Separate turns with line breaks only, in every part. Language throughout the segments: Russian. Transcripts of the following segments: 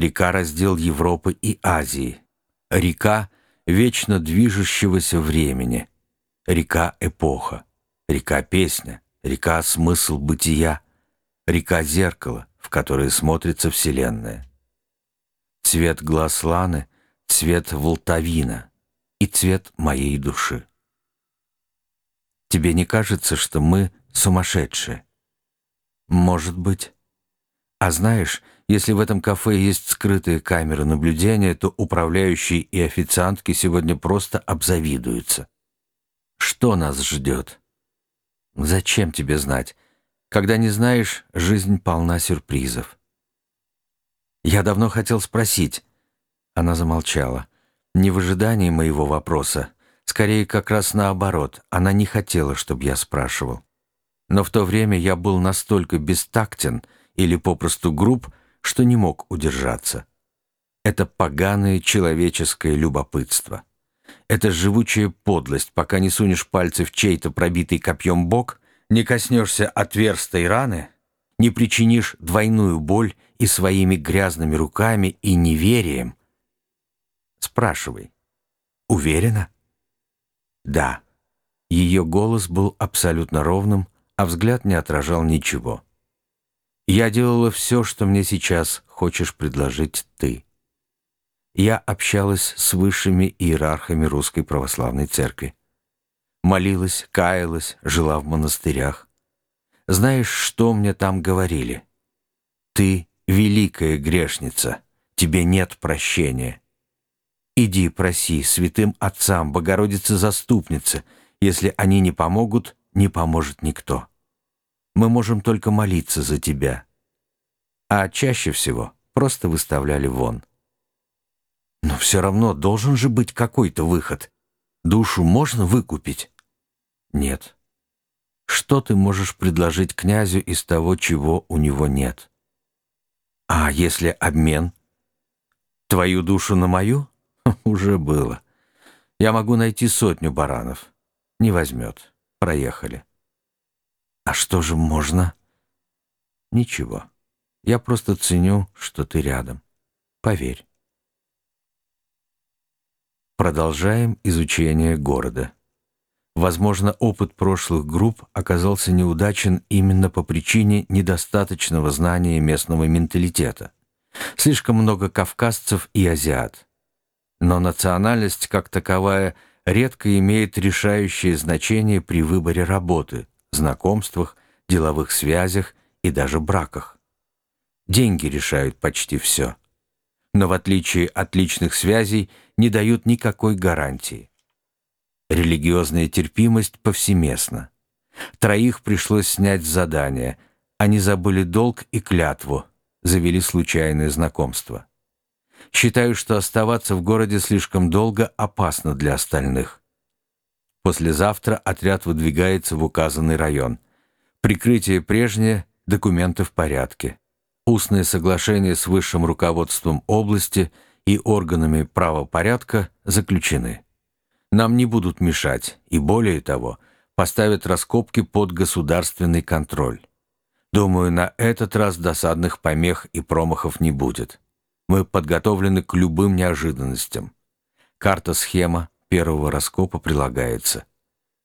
река-раздел Европы и Азии, река вечно движущегося времени, река-эпоха, река-песня, река-смысл бытия, река-зеркало, в которое смотрится Вселенная. Цвет глаз Ланы — цвет волтавина и цвет моей души. Тебе не кажется, что мы сумасшедшие? Может быть. А знаешь, если в этом кафе есть скрытые камеры наблюдения, то управляющие и официантки сегодня просто обзавидуются. Что нас ждет? Зачем тебе знать? Когда не знаешь, жизнь полна сюрпризов. Я давно хотел спросить. Она замолчала. Не в ожидании моего вопроса. Скорее, как раз наоборот. Она не хотела, чтобы я спрашивал. Но в то время я был настолько бестактен или попросту груб, что не мог удержаться. Это поганое человеческое любопытство. Это живучая подлость, пока не сунешь пальцы в чей-то пробитый копьем бок, не коснешься отверстой раны, не причинишь двойную боль и своими грязными руками и неверием. Спрашивай. Уверена? Да. Ее голос был абсолютно ровным, а взгляд не отражал ничего. Я делала все, что мне сейчас хочешь предложить ты. Я общалась с высшими иерархами Русской Православной Церкви. Молилась, каялась, жила в монастырях. Знаешь, что мне там говорили? Ты великая грешница, тебе нет прощения. Иди проси святым отцам, Богородице-заступнице, если они не помогут, не поможет никто. Мы можем только молиться за тебя. А чаще всего просто выставляли вон. Но все равно должен же быть какой-то выход. Душу можно выкупить? Нет. Что ты можешь предложить князю из того, чего у него нет? А если обмен? Твою душу на мою? Уже было. Я могу найти сотню баранов. Не возьмет. Проехали. А что же можно? Ничего. Я просто ценю, что ты рядом. Поверь. Продолжаем изучение города. Возможно, опыт прошлых групп оказался неудачен именно по причине недостаточного знания местного менталитета. Слишком много кавказцев и азиат. Но национальность как таковая редко имеет решающее значение при выборе работы, знакомствах, деловых связях и даже браках. Деньги решают почти все. Но в отличие от личных связей не дают никакой гарантии. Религиозная терпимость повсеместна. Троих пришлось снять с задания. Они забыли долг и клятву, завели случайное знакомство. Считаю, что оставаться в городе слишком долго опасно для остальных. Послезавтра отряд выдвигается в указанный район. Прикрытие прежнее, документы в порядке. Устные соглашения с высшим руководством области и органами правопорядка заключены. Нам не будут мешать, и более того, поставят раскопки под государственный контроль. Думаю, на этот раз досадных помех и промахов не будет. Мы подготовлены к любым неожиданностям. Карта-схема, первого раскопа прилагается.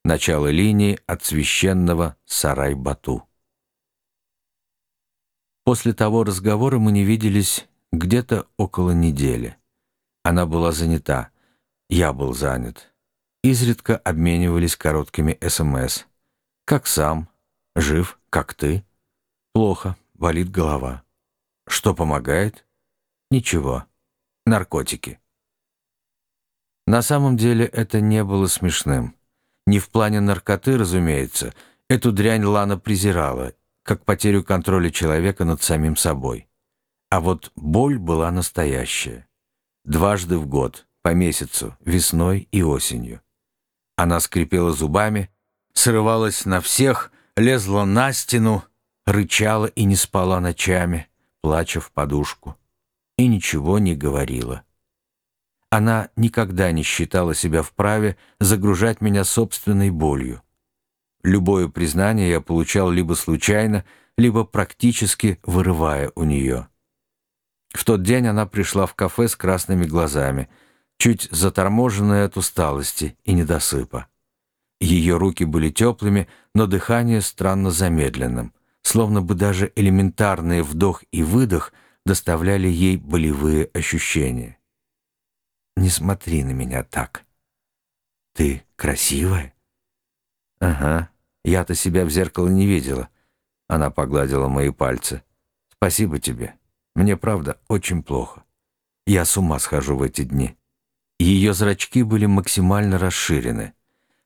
Начало линии от священного Сарай-Бату. После того разговора мы не виделись где-то около недели. Она была занята, я был занят. Изредка обменивались короткими СМС. «Как сам? Жив? Как ты?» «Плохо, болит голова». «Что помогает?» «Ничего. Наркотики». На самом деле это не было смешным. Не в плане наркоты, разумеется. Эту дрянь Лана презирала, как потерю контроля человека над самим собой. А вот боль была настоящая. Дважды в год, по месяцу, весной и осенью. Она скрипела зубами, срывалась на всех, лезла на стену, рычала и не спала ночами, плача в подушку. И ничего не говорила. Она никогда не считала себя вправе загружать меня собственной болью. Любое признание я получал либо случайно, либо практически вырывая у нее. В тот день она пришла в кафе с красными глазами, чуть заторможенная от усталости и недосыпа. Ее руки были теплыми, но дыхание странно замедленным, словно бы даже элементарный вдох и выдох доставляли ей болевые ощущения. «Не смотри на меня так. Ты красивая?» «Ага, я-то себя в зеркало не видела». Она погладила мои пальцы. «Спасибо тебе. Мне, правда, очень плохо. Я с ума схожу в эти дни». Ее зрачки были максимально расширены.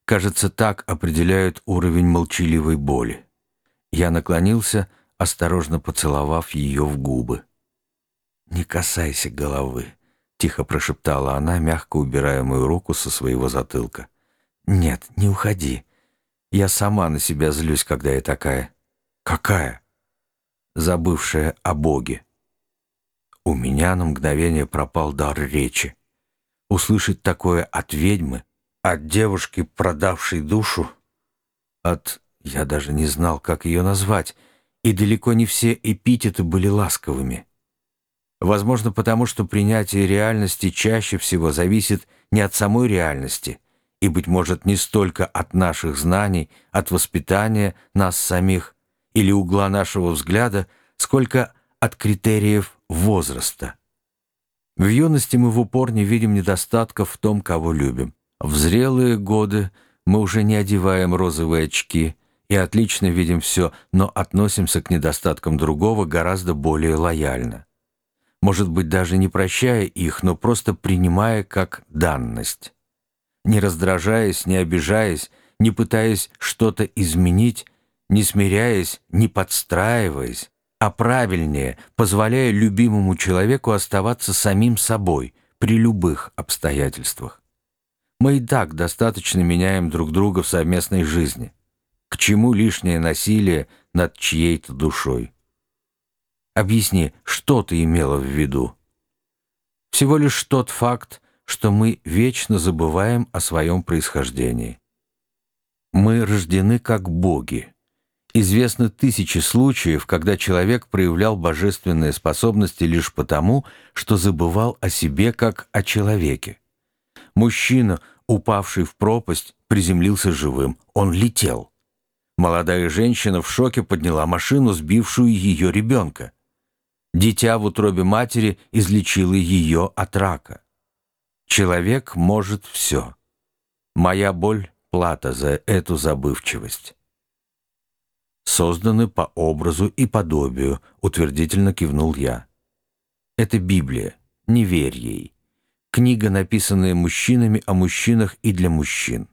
Кажется, так определяют уровень молчаливой боли. Я наклонился, осторожно поцеловав ее в губы. «Не касайся головы», — тихо прошептала она, мягко убирая мою руку со своего затылка. «Нет, не уходи. Я сама на себя злюсь, когда я такая». «Какая?» «Забывшая о Боге». У меня на мгновение пропал дар речи. Услышать такое от ведьмы от девушки, продавшей душу, от... я даже не знал, как ее назвать, и далеко не все эпитеты были ласковыми. Возможно, потому что принятие реальности чаще всего зависит не от самой реальности, и, быть может, не столько от наших знаний, от воспитания нас самих или угла нашего взгляда, сколько от критериев возраста. В юности мы в упор не видим недостатков в том, кого любим. В зрелые годы мы уже не одеваем розовые очки и отлично видим все, но относимся к недостаткам другого гораздо более лояльно. Может быть, даже не прощая их, но просто принимая как данность. Не раздражаясь, не обижаясь, не пытаясь что-то изменить, не смиряясь, не подстраиваясь, а правильнее, позволяя любимому человеку оставаться самим собой при любых обстоятельствах. Мы и так достаточно меняем друг друга в совместной жизни. К чему лишнее насилие над чьей-то душой? Объясни, что ты имела в виду? Всего лишь тот факт, что мы вечно забываем о своем происхождении. Мы рождены как боги. Известны тысячи случаев, когда человек проявлял божественные способности лишь потому, что забывал о себе как о человеке. Мужчина, упавший в пропасть, приземлился живым. Он летел. Молодая женщина в шоке подняла машину, сбившую ее ребенка. Дитя в утробе матери излечило ее от рака. Человек может все. Моя боль — плата за эту забывчивость. Созданы по образу и подобию, утвердительно кивнул я. Это Библия, не верь ей. Книга, написанная мужчинами о мужчинах и для мужчин.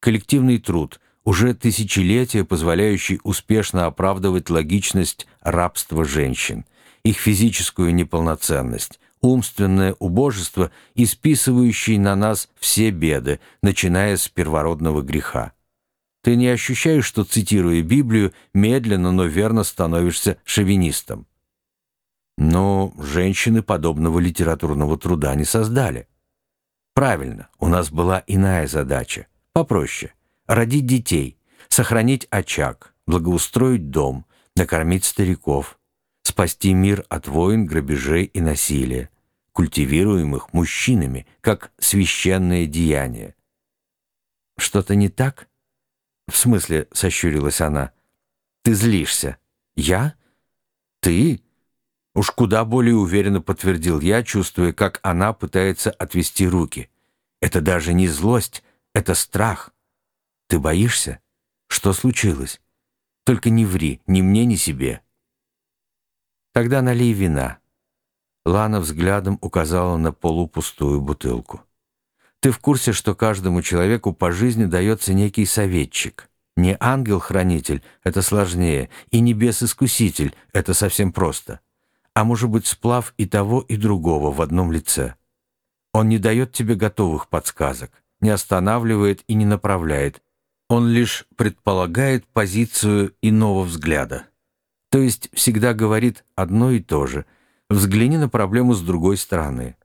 Коллективный труд, уже тысячелетия позволяющий успешно оправдывать логичность рабства женщин, их физическую неполноценность, умственное убожество и списывающий на нас все беды, начиная с первородного греха. Ты не ощущаешь, что, цитируя Библию, медленно, но верно становишься шовинистом? Но женщины подобного литературного труда не создали. Правильно, у нас была иная задача, попроще. Родить детей, сохранить очаг, благоустроить дом, накормить стариков, спасти мир от войн, грабежей и насилия, культивируемых мужчинами, как священное деяние. «Что-то не так?» «В смысле?» — сощурилась она. «Ты злишься. Я? Ты?» Уж куда более уверенно подтвердил я, чувствуя, как она пытается отвести руки. Это даже не злость, это страх. Ты боишься? Что случилось? Только не ври, ни мне, ни себе. Тогда налей вина. Лана взглядом указала на полупустую бутылку. Ты в курсе, что каждому человеку по жизни дается некий советчик? Не ангел-хранитель, это сложнее, и не бес-искуситель, это совсем просто а может быть сплав и того, и другого в одном лице. Он не дает тебе готовых подсказок, не останавливает и не направляет. Он лишь предполагает позицию иного взгляда. То есть всегда говорит одно и то же. Взгляни на проблему с другой стороны.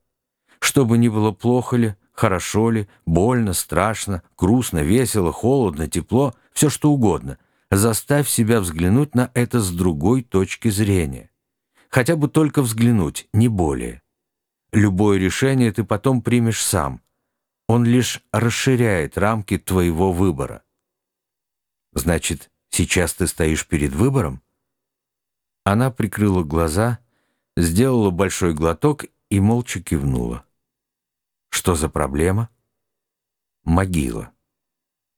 Что бы ни было плохо ли, хорошо ли, больно, страшно, грустно, весело, холодно, тепло, все что угодно. Заставь себя взглянуть на это с другой точки зрения Хотя бы только взглянуть, не более. Любое решение ты потом примешь сам. Он лишь расширяет рамки твоего выбора. Значит, сейчас ты стоишь перед выбором? Она прикрыла глаза, сделала большой глоток и молча кивнула. Что за проблема? Могила.